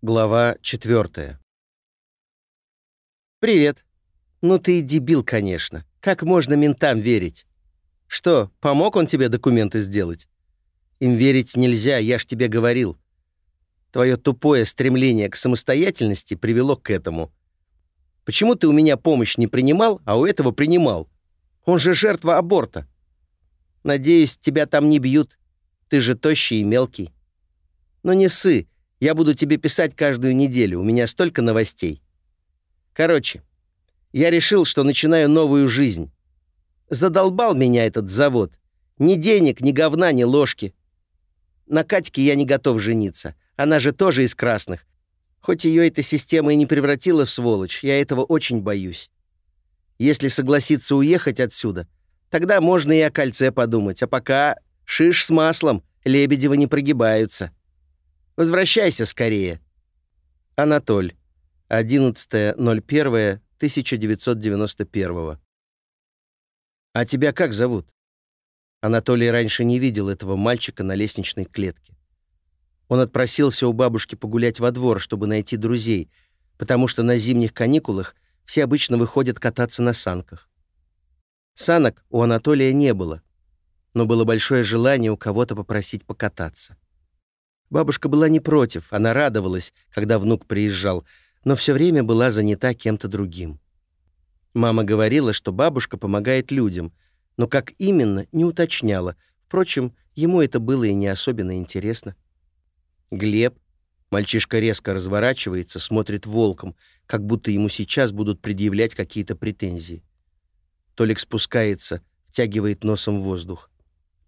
Глава четвертая. «Привет. Ну ты и дебил, конечно. Как можно ментам верить? Что, помог он тебе документы сделать? Им верить нельзя, я ж тебе говорил. Твое тупое стремление к самостоятельности привело к этому. Почему ты у меня помощь не принимал, а у этого принимал? Он же жертва аборта. Надеюсь, тебя там не бьют. Ты же тощий и мелкий. Но не ссы, я буду тебе писать каждую неделю, у меня столько новостей. Короче, я решил, что начинаю новую жизнь. Задолбал меня этот завод. Ни денег, ни говна, ни ложки. На Катьке я не готов жениться. Она же тоже из красных. Хоть ее эта система и не превратила в сволочь, я этого очень боюсь. Если согласиться уехать отсюда, тогда можно и о кольце подумать. А пока шиш с маслом, Лебедева не прогибаются. Возвращайся скорее. Анатоль. 11.01.1991. А тебя как зовут? Анатолий раньше не видел этого мальчика на лестничной клетке. Он отпросился у бабушки погулять во двор, чтобы найти друзей, потому что на зимних каникулах все обычно выходят кататься на санках. Санок у Анатолия не было, но было большое желание у кого-то попросить покататься. Бабушка была не против, она радовалась, когда внук приезжал, но все время была занята кем-то другим. Мама говорила, что бабушка помогает людям, но как именно, не уточняла. Впрочем, ему это было и не особенно интересно. Глеб, мальчишка резко разворачивается, смотрит волком, как будто ему сейчас будут предъявлять какие-то претензии. Толик спускается, втягивает носом воздух.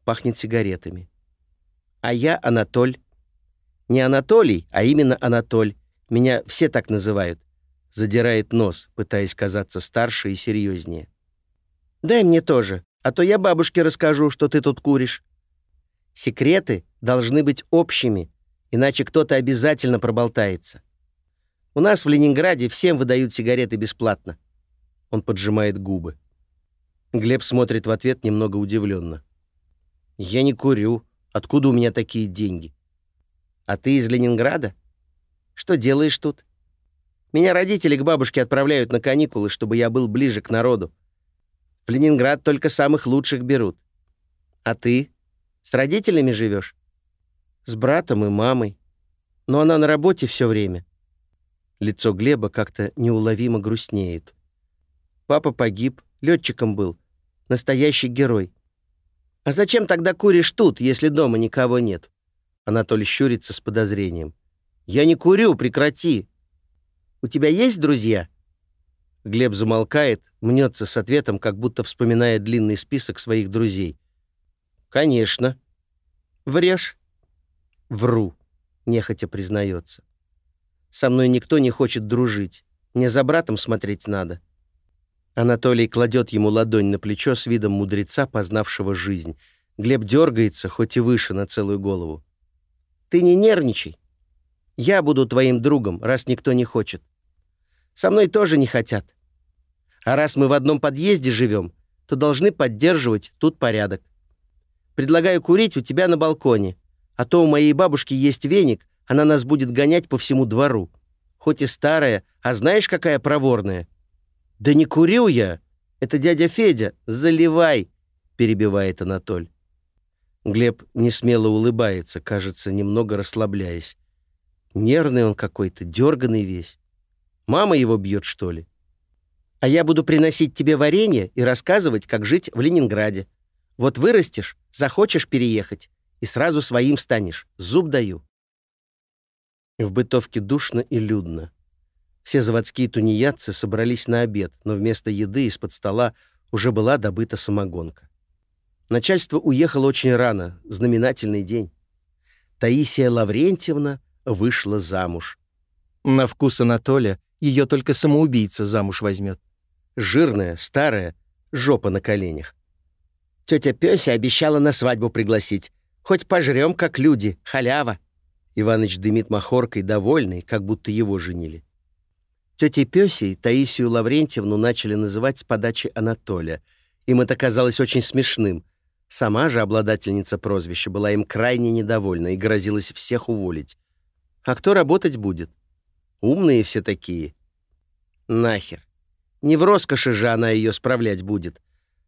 Пахнет сигаретами. А я Анатоль. Не Анатолий, а именно Анатоль. Меня все так называют. Задирает нос, пытаясь казаться старше и серьезнее. Дай мне тоже, а то я бабушке расскажу, что ты тут куришь. Секреты должны быть общими, иначе кто-то обязательно проболтается. У нас в Ленинграде всем выдают сигареты бесплатно. Он поджимает губы. Глеб смотрит в ответ немного удивленно. Я не курю. Откуда у меня такие деньги? А ты из Ленинграда? Что делаешь тут? Меня родители к бабушке отправляют на каникулы, чтобы я был ближе к народу. В Ленинград только самых лучших берут. А ты? С родителями живешь? С братом и мамой. Но она на работе все время. Лицо Глеба как-то неуловимо грустнеет. Папа погиб, летчиком был. Настоящий герой. А зачем тогда куришь тут, если дома никого нет? Анатолий щурится с подозрением. «Я не курю, прекрати!» «У тебя есть друзья?» Глеб замолкает, мнется с ответом, как будто вспоминая длинный список своих друзей. «Конечно». «Врешь?» «Вру», — нехотя признается. «Со мной никто не хочет дружить. Мне за братом смотреть надо». Анатолий кладет ему ладонь на плечо с видом мудреца, познавшего жизнь. Глеб дергается, хоть и выше на целую голову. Ты не нервничай. Я буду твоим другом, раз никто не хочет. Со мной тоже не хотят. А раз мы в одном подъезде живем, то должны поддерживать тут порядок. Предлагаю курить у тебя на балконе, а то у моей бабушки есть веник, она нас будет гонять по всему двору. Хоть и старая, а знаешь, какая проворная? Да не курю я. Это дядя Федя. Заливай, перебивает Анатоль. Глеб несмело улыбается, кажется, немного расслабляясь. Нервный он какой-то, дерганный весь. Мама его бьет, что ли? А я буду приносить тебе варенье и рассказывать, как жить в Ленинграде. Вот вырастешь, захочешь переехать, и сразу своим станешь. Зуб даю. В бытовке душно и людно. Все заводские тунеядцы собрались на обед, но вместо еды из-под стола уже была добыта самогонка. Начальство уехало очень рано, знаменательный день. Таисия Лаврентьевна вышла замуж. На вкус Анатолия ее только самоубийца замуж возьмет. Жирная, старая, жопа на коленях. Тетя Пёся обещала на свадьбу пригласить. Хоть пожрем, как люди, халява. Иваныч дымит махоркой, довольный, как будто его женили. Тетей Пёсей Таисию Лаврентьевну начали называть с подачи Анатолия. Им это казалось очень смешным. Сама же обладательница прозвища была им крайне недовольна и грозилась всех уволить. А кто работать будет? Умные все такие. Нахер. Не в роскоши же она ее справлять будет.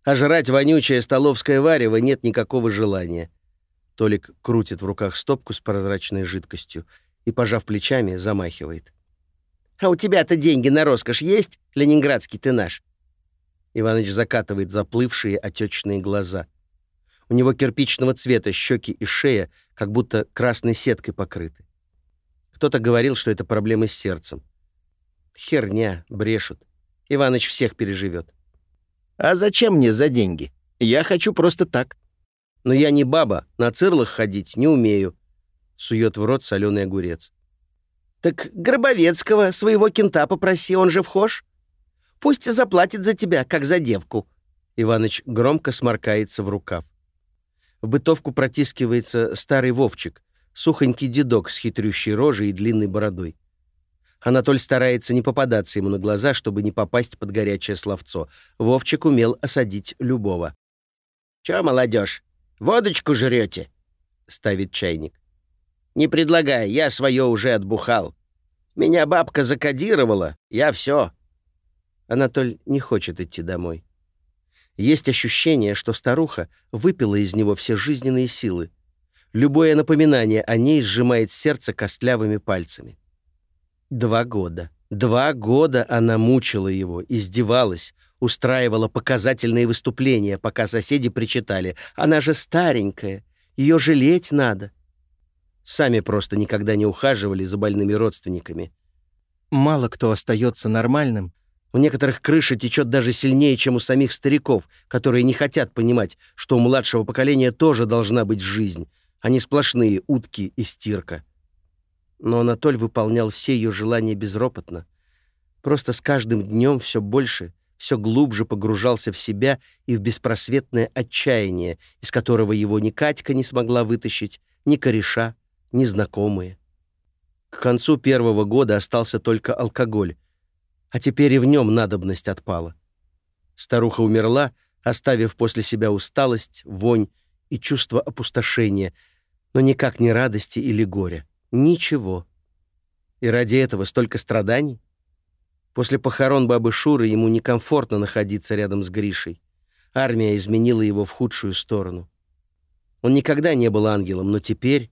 А жрать вонючее столовское варево нет никакого желания. Толик крутит в руках стопку с прозрачной жидкостью и, пожав плечами, замахивает. «А у тебя-то деньги на роскошь есть, ленинградский ты наш?» Иваныч закатывает заплывшие отечные глаза. У него кирпичного цвета щеки и шея, как будто красной сеткой покрыты. Кто-то говорил, что это проблемы с сердцем. Херня, брешут. Иваныч всех переживет. А зачем мне за деньги? Я хочу просто так. Но я не баба, на цирлах ходить не умею. Сует в рот соленый огурец. Так Гробовецкого, своего кента попроси, он же вхож. Пусть заплатит за тебя, как за девку. Иваныч громко сморкается в рукав. В бытовку протискивается старый Вовчик, сухонький дедок с хитрющей рожей и длинной бородой. Анатоль старается не попадаться ему на глаза, чтобы не попасть под горячее словцо. Вовчик умел осадить любого. «Чё, молодежь, водочку жрете?» — ставит чайник. «Не предлагай, я свое уже отбухал. Меня бабка закодировала, я все. Анатоль не хочет идти домой. Есть ощущение, что старуха выпила из него все жизненные силы. Любое напоминание о ней сжимает сердце костлявыми пальцами. Два года. Два года она мучила его, издевалась, устраивала показательные выступления, пока соседи причитали. Она же старенькая, ее жалеть надо. Сами просто никогда не ухаживали за больными родственниками. Мало кто остается нормальным, у некоторых крыша течет даже сильнее, чем у самих стариков, которые не хотят понимать, что у младшего поколения тоже должна быть жизнь, а не сплошные утки и стирка. Но Анатоль выполнял все ее желания безропотно. Просто с каждым днем все больше, все глубже погружался в себя и в беспросветное отчаяние, из которого его ни Катька не смогла вытащить, ни кореша, ни знакомые. К концу первого года остался только алкоголь, а теперь и в нем надобность отпала. Старуха умерла, оставив после себя усталость, вонь и чувство опустошения, но никак не радости или горя. Ничего. И ради этого столько страданий? После похорон бабы Шуры ему некомфортно находиться рядом с Гришей. Армия изменила его в худшую сторону. Он никогда не был ангелом, но теперь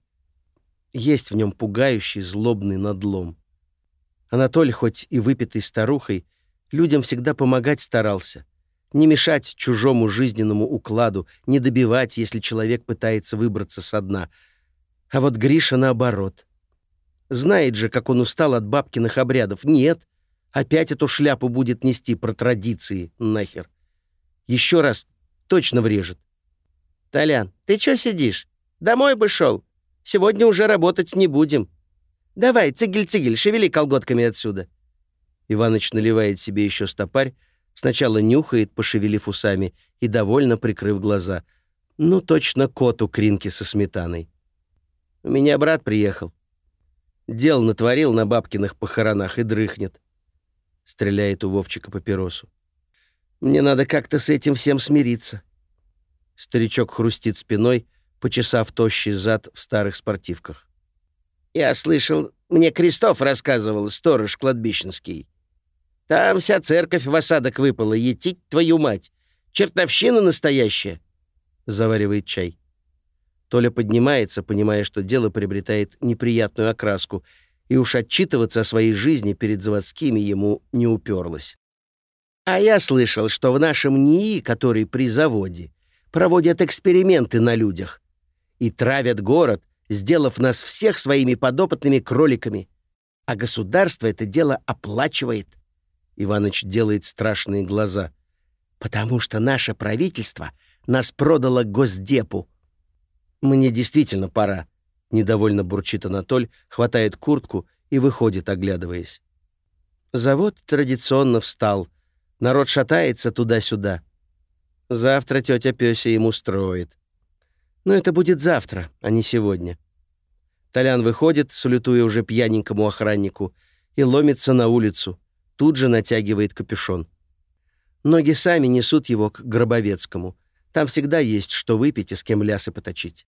есть в нем пугающий злобный надлом. Анатолий, хоть и выпитый старухой, людям всегда помогать старался. Не мешать чужому жизненному укладу, не добивать, если человек пытается выбраться со дна. А вот Гриша наоборот. Знает же, как он устал от бабкиных обрядов. Нет, опять эту шляпу будет нести про традиции, нахер. Еще раз точно врежет. «Толян, ты чё сидишь? Домой бы шел. Сегодня уже работать не будем», Давай, цигель-цигель, шевели колготками отсюда. Иваныч наливает себе еще стопарь, сначала нюхает, пошевелив усами, и довольно прикрыв глаза. Ну, точно кот у кринки со сметаной. У меня брат приехал. Дел натворил на бабкиных похоронах и дрыхнет. Стреляет у Вовчика папиросу. Мне надо как-то с этим всем смириться. Старичок хрустит спиной, почесав тощий зад в старых спортивках. Я слышал, мне Крестов рассказывал, сторож кладбищенский. Там вся церковь в осадок выпала, етить твою мать. Чертовщина настоящая. Заваривает чай. Толя поднимается, понимая, что дело приобретает неприятную окраску, и уж отчитываться о своей жизни перед заводскими ему не уперлось. А я слышал, что в нашем НИИ, который при заводе, проводят эксперименты на людях и травят город, сделав нас всех своими подопытными кроликами. А государство это дело оплачивает. Иваныч делает страшные глаза. Потому что наше правительство нас продало Госдепу. Мне действительно пора. Недовольно бурчит Анатоль, хватает куртку и выходит, оглядываясь. Завод традиционно встал. Народ шатается туда-сюда. Завтра тетя Пёся ему строит. Но это будет завтра, а не сегодня. Толян выходит, салютуя уже пьяненькому охраннику, и ломится на улицу. Тут же натягивает капюшон. Ноги сами несут его к Гробовецкому. Там всегда есть что выпить и с кем лясы поточить.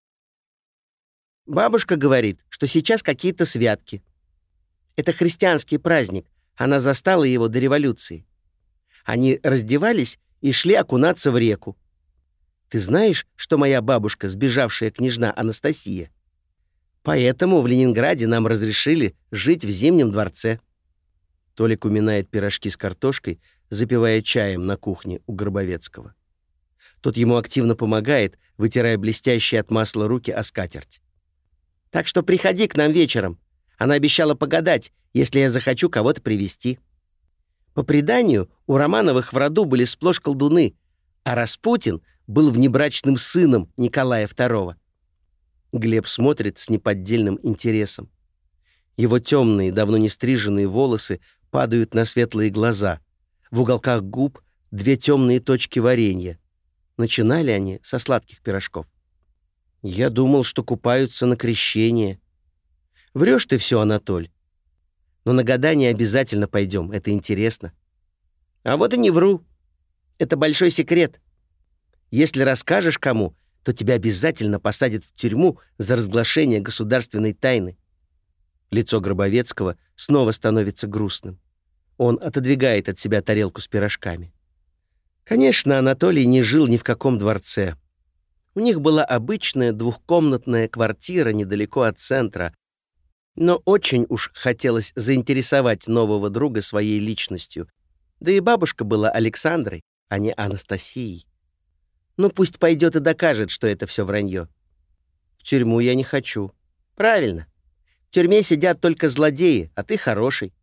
Бабушка говорит, что сейчас какие-то святки. Это христианский праздник. Она застала его до революции. Они раздевались и шли окунаться в реку. Ты знаешь, что моя бабушка, сбежавшая княжна Анастасия? Поэтому в Ленинграде нам разрешили жить в Зимнем дворце. Толик уминает пирожки с картошкой, запивая чаем на кухне у Горбовецкого. Тот ему активно помогает, вытирая блестящие от масла руки о скатерть. «Так что приходи к нам вечером. Она обещала погадать, если я захочу кого-то привести. По преданию, у Романовых в роду были сплошь колдуны, а Распутин был внебрачным сыном Николая II. Глеб смотрит с неподдельным интересом. Его темные, давно не стриженные волосы падают на светлые глаза. В уголках губ две темные точки варенья. Начинали они со сладких пирожков. Я думал, что купаются на крещение. Врешь ты все, Анатоль. Но на гадание обязательно пойдем, это интересно. А вот и не вру. Это большой секрет. Если расскажешь кому, то тебя обязательно посадят в тюрьму за разглашение государственной тайны. Лицо Гробовецкого снова становится грустным. Он отодвигает от себя тарелку с пирожками. Конечно, Анатолий не жил ни в каком дворце. У них была обычная двухкомнатная квартира недалеко от центра, но очень уж хотелось заинтересовать нового друга своей личностью. Да и бабушка была Александрой, а не Анастасией. Ну пусть пойдет и докажет, что это все вранье. В тюрьму я не хочу. Правильно. В тюрьме сидят только злодеи, а ты хороший.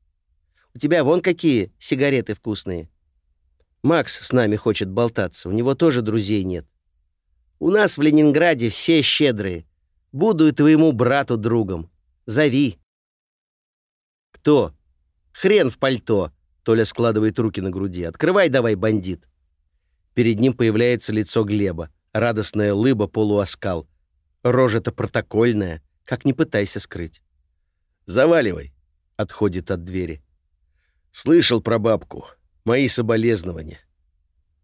У тебя вон какие сигареты вкусные. Макс с нами хочет болтаться, у него тоже друзей нет. У нас в Ленинграде все щедрые. Буду и твоему брату другом. Зови. Кто? Хрен в пальто. Толя складывает руки на груди. Открывай давай, бандит. Перед ним появляется лицо Глеба. Радостная лыба, полуоскал. Рожа-то протокольная, как не пытайся скрыть. «Заваливай», — отходит от двери. «Слышал про бабку. Мои соболезнования».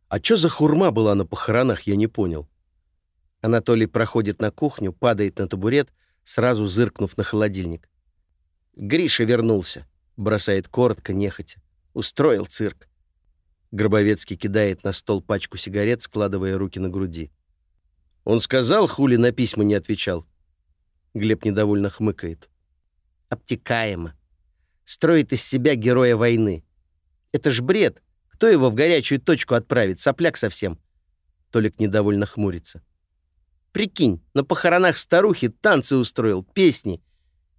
«А чё за хурма была на похоронах, я не понял». Анатолий проходит на кухню, падает на табурет, сразу зыркнув на холодильник. «Гриша вернулся», — бросает коротко, нехотя. «Устроил цирк. Гробовецкий кидает на стол пачку сигарет, складывая руки на груди. «Он сказал, хули на письма не отвечал?» Глеб недовольно хмыкает. «Обтекаемо. Строит из себя героя войны. Это ж бред. Кто его в горячую точку отправит? Сопляк совсем». Толик недовольно хмурится. «Прикинь, на похоронах старухи танцы устроил, песни.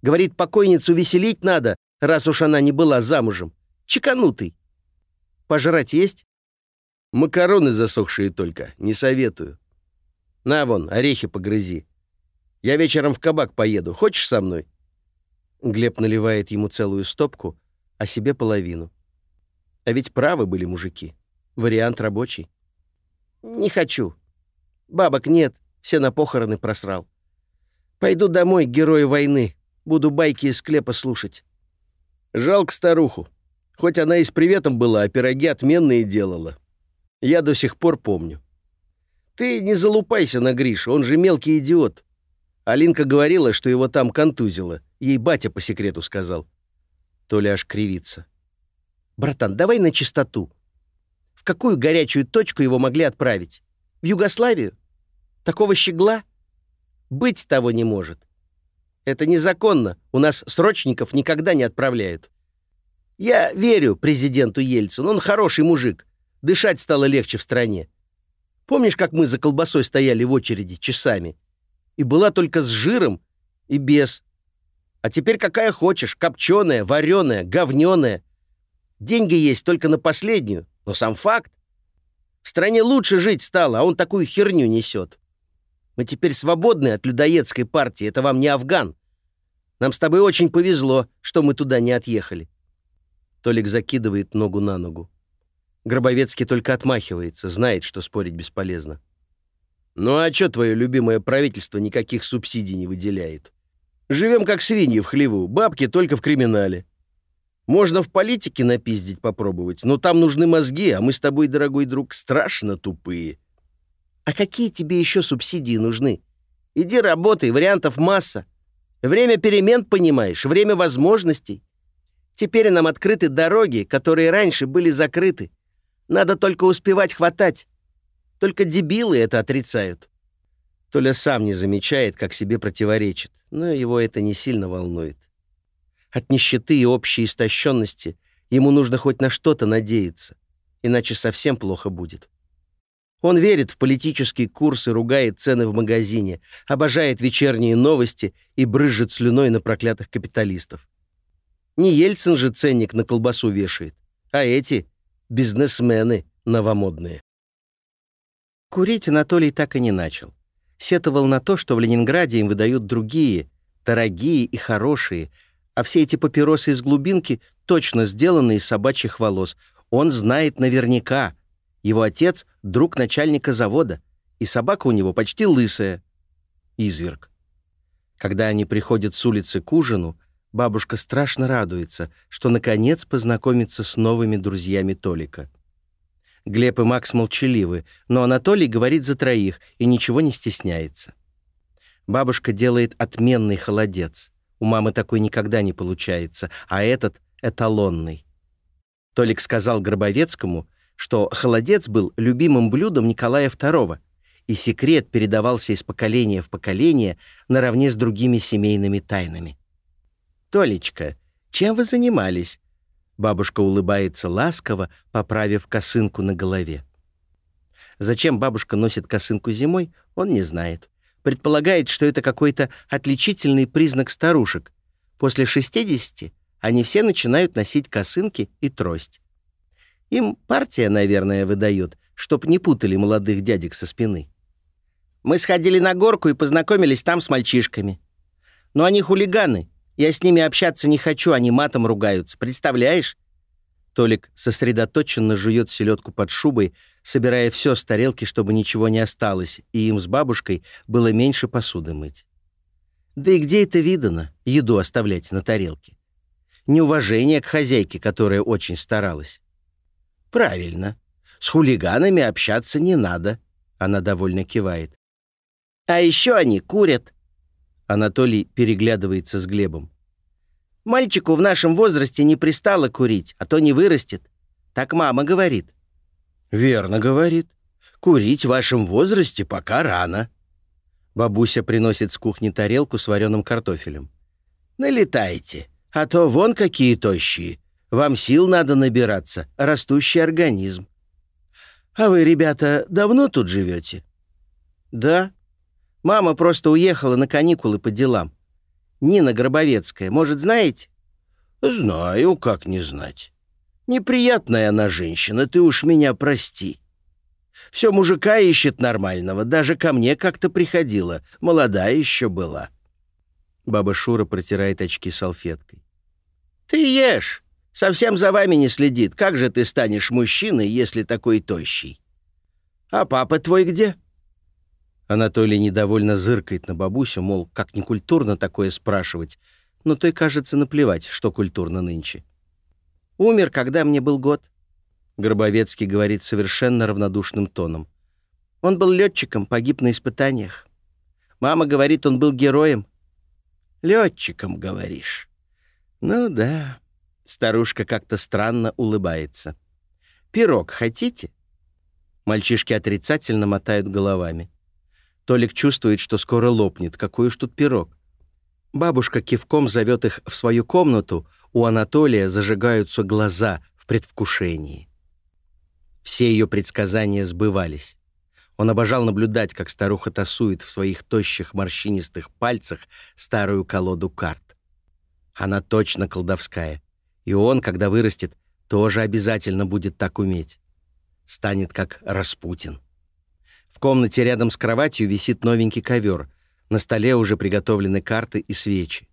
Говорит, покойницу веселить надо, раз уж она не была замужем. Чеканутый. Пожрать есть? Макароны засохшие только, не советую. На вон, орехи погрызи. Я вечером в кабак поеду. Хочешь со мной? Глеб наливает ему целую стопку, а себе половину. А ведь правы были мужики. Вариант рабочий. Не хочу. Бабок нет, все на похороны просрал. Пойду домой, герой войны. Буду байки из склепа слушать. Жалко старуху. Хоть она и с приветом была, а пироги отменные делала. Я до сих пор помню. Ты не залупайся на Гришу, он же мелкий идиот. Алинка говорила, что его там контузило. Ей батя по секрету сказал. Толя аж кривится. «Братан, давай на чистоту. В какую горячую точку его могли отправить? В Югославию? Такого щегла? Быть того не может. Это незаконно. У нас срочников никогда не отправляют. Я верю президенту Ельцину, он хороший мужик. Дышать стало легче в стране. Помнишь, как мы за колбасой стояли в очереди часами? И была только с жиром и без. А теперь какая хочешь, копченая, вареная, говненая. Деньги есть только на последнюю, но сам факт. В стране лучше жить стало, а он такую херню несет. Мы теперь свободны от людоедской партии, это вам не Афган. Нам с тобой очень повезло, что мы туда не отъехали. Толик закидывает ногу на ногу. Гробовецкий только отмахивается, знает, что спорить бесполезно. «Ну а чё твое любимое правительство никаких субсидий не выделяет? Живем как свиньи в хлеву, бабки только в криминале. Можно в политике напиздить попробовать, но там нужны мозги, а мы с тобой, дорогой друг, страшно тупые». «А какие тебе еще субсидии нужны? Иди работай, вариантов масса. Время перемен, понимаешь, время возможностей. Теперь нам открыты дороги, которые раньше были закрыты. Надо только успевать хватать. Только дебилы это отрицают. Толя сам не замечает, как себе противоречит, но его это не сильно волнует. От нищеты и общей истощенности ему нужно хоть на что-то надеяться, иначе совсем плохо будет. Он верит в политические курсы, ругает цены в магазине, обожает вечерние новости и брызжет слюной на проклятых капиталистов. Не Ельцин же ценник на колбасу вешает, а эти бизнесмены новомодные. Курить Анатолий так и не начал. Сетовал на то, что в Ленинграде им выдают другие, дорогие и хорошие, а все эти папиросы из глубинки точно сделаны из собачьих волос. Он знает наверняка. Его отец — друг начальника завода, и собака у него почти лысая. Изверг. Когда они приходят с улицы к ужину, Бабушка страшно радуется, что наконец познакомится с новыми друзьями Толика. Глеб и Макс молчаливы, но Анатолий говорит за троих и ничего не стесняется. Бабушка делает отменный холодец. У мамы такой никогда не получается, а этот — эталонный. Толик сказал Гробовецкому, что холодец был любимым блюдом Николая II, и секрет передавался из поколения в поколение наравне с другими семейными тайнами. «Толечка, чем вы занимались?» Бабушка улыбается ласково, поправив косынку на голове. Зачем бабушка носит косынку зимой, он не знает. Предполагает, что это какой-то отличительный признак старушек. После 60 они все начинают носить косынки и трость. Им партия, наверное, выдает, чтоб не путали молодых дядек со спины. Мы сходили на горку и познакомились там с мальчишками. Но они хулиганы, я с ними общаться не хочу, они матом ругаются. Представляешь?» Толик сосредоточенно жует селедку под шубой, собирая все с тарелки, чтобы ничего не осталось, и им с бабушкой было меньше посуды мыть. Да и где это видано, еду оставлять на тарелке? Неуважение к хозяйке, которая очень старалась. «Правильно. С хулиганами общаться не надо», — она довольно кивает. «А еще они курят. Анатолий переглядывается с Глебом. «Мальчику в нашем возрасте не пристало курить, а то не вырастет. Так мама говорит». «Верно говорит. Курить в вашем возрасте пока рано». Бабуся приносит с кухни тарелку с вареным картофелем. «Налетайте, а то вон какие тощие. Вам сил надо набираться, растущий организм». «А вы, ребята, давно тут живете?» «Да», Мама просто уехала на каникулы по делам. Нина Гробовецкая, может, знаете?» «Знаю, как не знать. Неприятная она женщина, ты уж меня прости. Все мужика ищет нормального, даже ко мне как-то приходила, молодая еще была». Баба Шура протирает очки салфеткой. «Ты ешь, совсем за вами не следит. Как же ты станешь мужчиной, если такой тощий? А папа твой где?» Анатолий недовольно зыркает на бабусю, мол, как некультурно такое спрашивать, но той, кажется, наплевать, что культурно нынче. «Умер, когда мне был год», — Гробовецкий говорит совершенно равнодушным тоном. «Он был летчиком, погиб на испытаниях. Мама говорит, он был героем». «Летчиком, говоришь?» «Ну да». Старушка как-то странно улыбается. «Пирог хотите?» Мальчишки отрицательно мотают головами. Толик чувствует, что скоро лопнет. Какой уж тут пирог. Бабушка кивком зовет их в свою комнату. У Анатолия зажигаются глаза в предвкушении. Все ее предсказания сбывались. Он обожал наблюдать, как старуха тасует в своих тощих морщинистых пальцах старую колоду карт. Она точно колдовская. И он, когда вырастет, тоже обязательно будет так уметь. Станет как Распутин. В комнате рядом с кроватью висит новенький ковер. На столе уже приготовлены карты и свечи.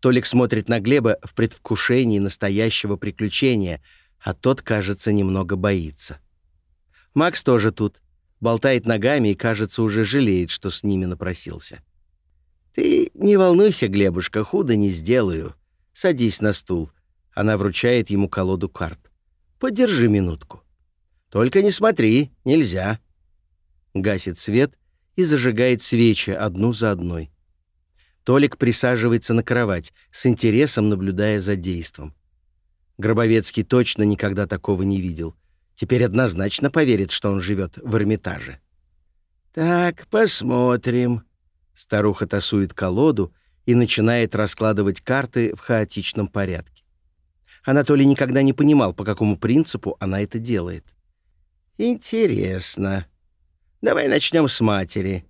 Толик смотрит на Глеба в предвкушении настоящего приключения, а тот, кажется, немного боится. Макс тоже тут. Болтает ногами и, кажется, уже жалеет, что с ними напросился. «Ты не волнуйся, Глебушка, худо не сделаю. Садись на стул». Она вручает ему колоду карт. «Подержи минутку». «Только не смотри, нельзя» гасит свет и зажигает свечи одну за одной. Толик присаживается на кровать, с интересом наблюдая за действом. Гробовецкий точно никогда такого не видел. Теперь однозначно поверит, что он живет в Эрмитаже. «Так, посмотрим». Старуха тасует колоду и начинает раскладывать карты в хаотичном порядке. Анатолий никогда не понимал, по какому принципу она это делает. «Интересно. Давай начнем с матери.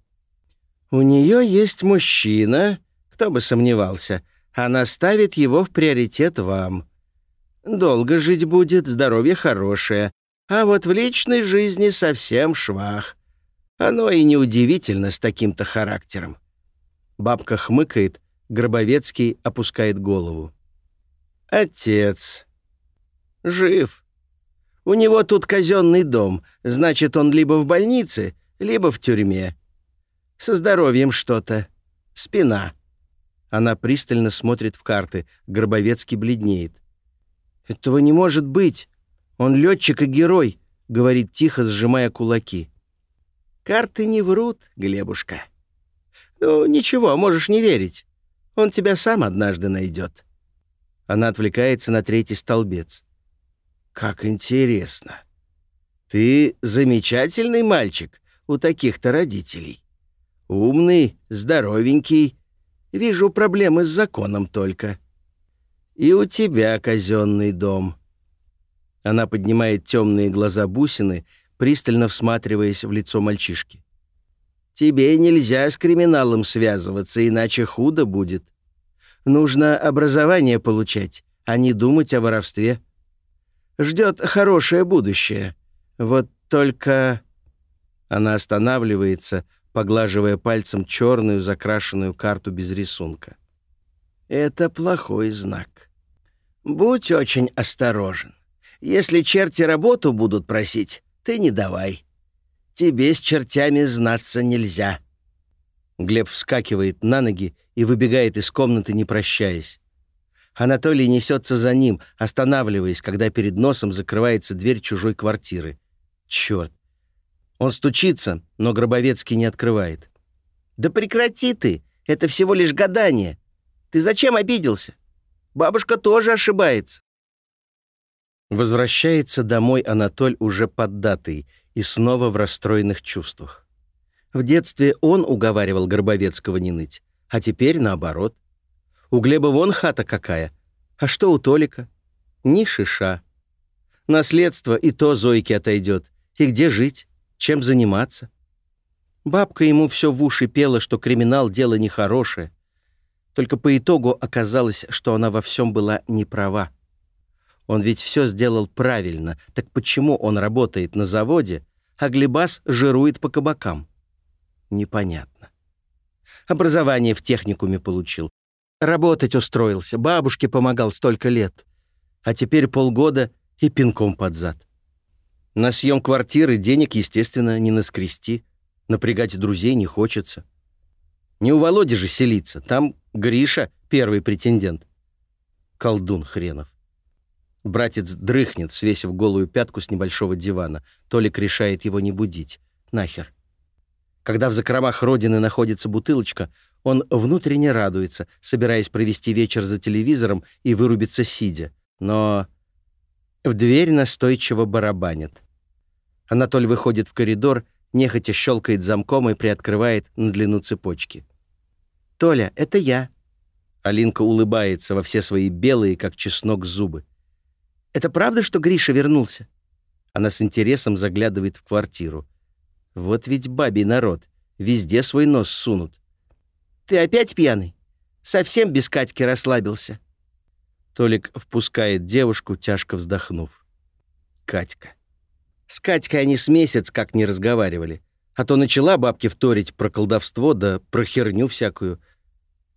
У нее есть мужчина, кто бы сомневался. Она ставит его в приоритет вам. Долго жить будет, здоровье хорошее, а вот в личной жизни совсем швах. Оно и неудивительно с таким-то характером». Бабка хмыкает, Гробовецкий опускает голову. «Отец. Жив. У него тут казенный дом, значит, он либо в больнице, либо в тюрьме. Со здоровьем что-то. Спина». Она пристально смотрит в карты, Гробовецкий бледнеет. «Этого не может быть. Он летчик и герой», — говорит тихо, сжимая кулаки. «Карты не врут, Глебушка. Ну, ничего, можешь не верить. Он тебя сам однажды найдет». Она отвлекается на третий столбец. «Как интересно. Ты замечательный мальчик у таких-то родителей. Умный, здоровенький. Вижу проблемы с законом только. И у тебя казенный дом». Она поднимает темные глаза бусины, пристально всматриваясь в лицо мальчишки. Тебе нельзя с криминалом связываться, иначе худо будет. Нужно образование получать, а не думать о воровстве. Ждет хорошее будущее. Вот только...» Она останавливается, поглаживая пальцем черную закрашенную карту без рисунка. «Это плохой знак. Будь очень осторожен. Если черти работу будут просить, ты не давай. Тебе с чертями знаться нельзя». Глеб вскакивает на ноги и выбегает из комнаты, не прощаясь. Анатолий несется за ним, останавливаясь, когда перед носом закрывается дверь чужой квартиры. Черт! Он стучится, но Гробовецкий не открывает. «Да прекрати ты! Это всего лишь гадание! Ты зачем обиделся? Бабушка тоже ошибается!» Возвращается домой Анатоль уже поддатый и снова в расстроенных чувствах. В детстве он уговаривал Горбовецкого не ныть, а теперь наоборот. У Глеба вон хата какая, а что у Толика? Ни шиша. Наследство и то Зойке отойдет. И где жить? Чем заниматься? Бабка ему все в уши пела, что криминал — дело нехорошее. Только по итогу оказалось, что она во всем была не права. Он ведь все сделал правильно, так почему он работает на заводе, а Глебас жирует по кабакам? Непонятно. Образование в техникуме получил. Работать устроился, бабушке помогал столько лет. А теперь полгода и пинком под зад. На съем квартиры денег, естественно, не наскрести. Напрягать друзей не хочется. Не у Володи же селиться. Там Гриша — первый претендент. Колдун хренов. Братец дрыхнет, свесив голую пятку с небольшого дивана. Толик решает его не будить. Нахер. Когда в закромах родины находится бутылочка, он внутренне радуется, собираясь провести вечер за телевизором и вырубиться сидя. Но в дверь настойчиво барабанит. Анатоль выходит в коридор, нехотя щелкает замком и приоткрывает на длину цепочки. «Толя, это я». Алинка улыбается во все свои белые, как чеснок, зубы. Это правда, что Гриша вернулся?» Она с интересом заглядывает в квартиру. «Вот ведь бабий народ. Везде свой нос сунут». «Ты опять пьяный? Совсем без Катьки расслабился?» Толик впускает девушку, тяжко вздохнув. Катька. С Катькой они с месяц как не разговаривали. А то начала бабке вторить про колдовство да про херню всякую.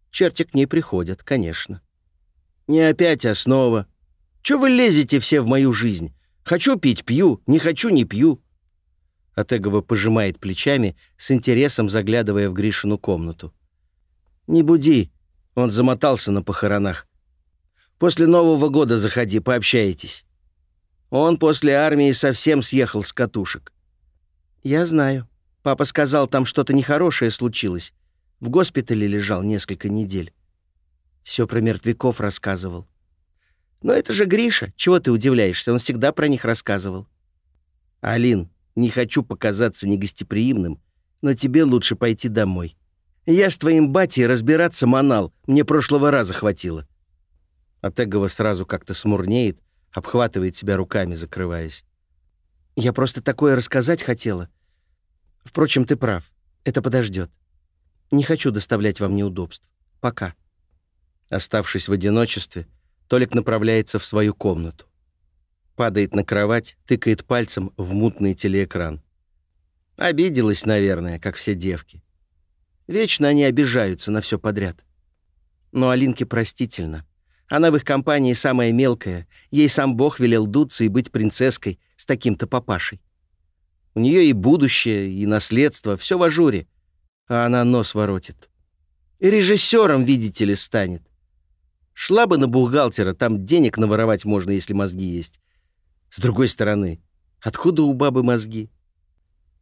Черти к ней приходят, конечно. Не опять, а снова. Чё вы лезете все в мою жизнь? Хочу пить — пью, не хочу — не пью». Атегова пожимает плечами, с интересом заглядывая в Гришину комнату. «Не буди», — он замотался на похоронах. «После Нового года заходи, пообщаетесь». Он после армии совсем съехал с катушек. «Я знаю. Папа сказал, там что-то нехорошее случилось. В госпитале лежал несколько недель. Все про мертвяков рассказывал. Но это же Гриша. Чего ты удивляешься? Он всегда про них рассказывал. Алин, не хочу показаться негостеприимным, но тебе лучше пойти домой. Я с твоим батей разбираться манал, мне прошлого раза хватило. Атегова сразу как-то смурнеет, обхватывает себя руками, закрываясь. Я просто такое рассказать хотела. Впрочем, ты прав. Это подождет. Не хочу доставлять вам неудобств. Пока. Оставшись в одиночестве, Толик направляется в свою комнату. Падает на кровать, тыкает пальцем в мутный телеэкран. Обиделась, наверное, как все девки. Вечно они обижаются на все подряд. Но Алинке простительно. Она в их компании самая мелкая, ей сам Бог велел дуться и быть принцесской с таким-то папашей. У нее и будущее, и наследство, все в ажуре, а она нос воротит. И режиссером, видите ли, станет. Шла бы на бухгалтера, там денег наворовать можно, если мозги есть. С другой стороны, откуда у бабы мозги?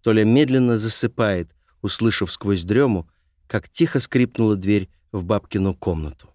Толя медленно засыпает, услышав сквозь дрему, как тихо скрипнула дверь в бабкину комнату.